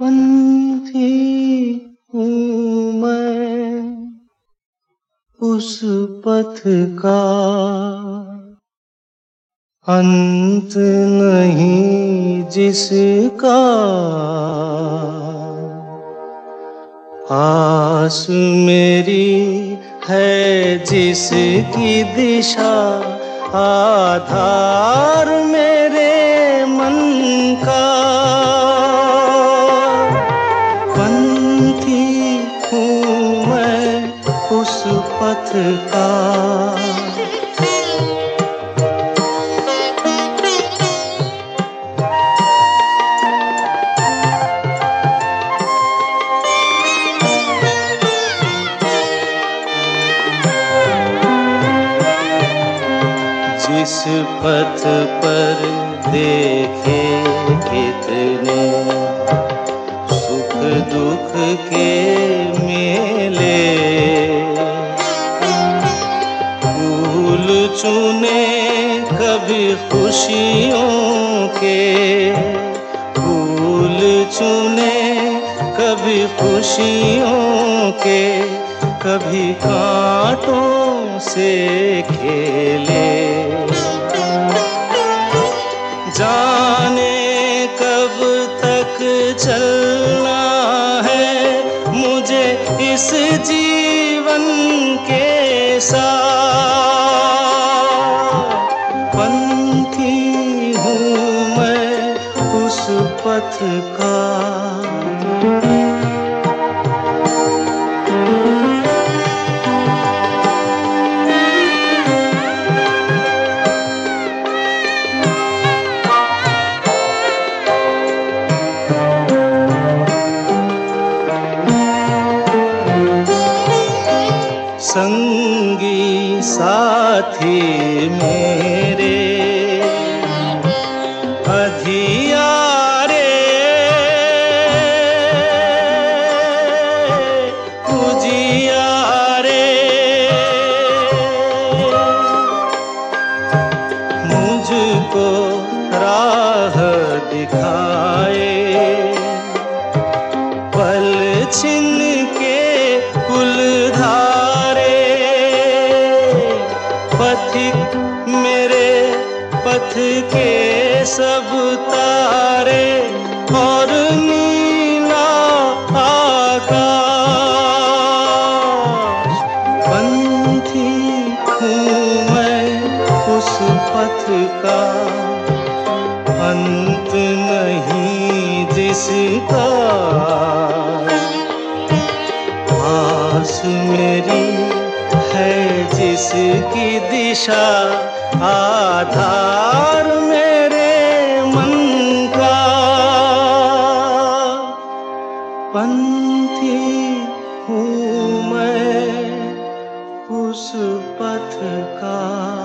पंथी हूँ मैं, उस पथ का अंत नहीं जिसका आस मेरी है जिसकी दिशा, आधार मेरे पथ का। जिस पथ पर देखे कितने सुख दुख के चुने कभी खुशियों के। फूल चुने कभी खुशियों के। कभी कांटों से खेले। जाने कब तक चलना है मुझे इस जीवन के साथ। पंथी हूँ मैं उस पथ का। साथी मेरे। अधियारे। उजियारे। मुझको राह दिखाए पथिक मेरे पथ के सब तारे और नीला आकाश। पंथी हूँ मैं उस पथ का। अंत नहीं जिसका। आस मेरी जिसकी दिशा आधार मेरे मन का। पंथी हूँ मैं उस पथ का।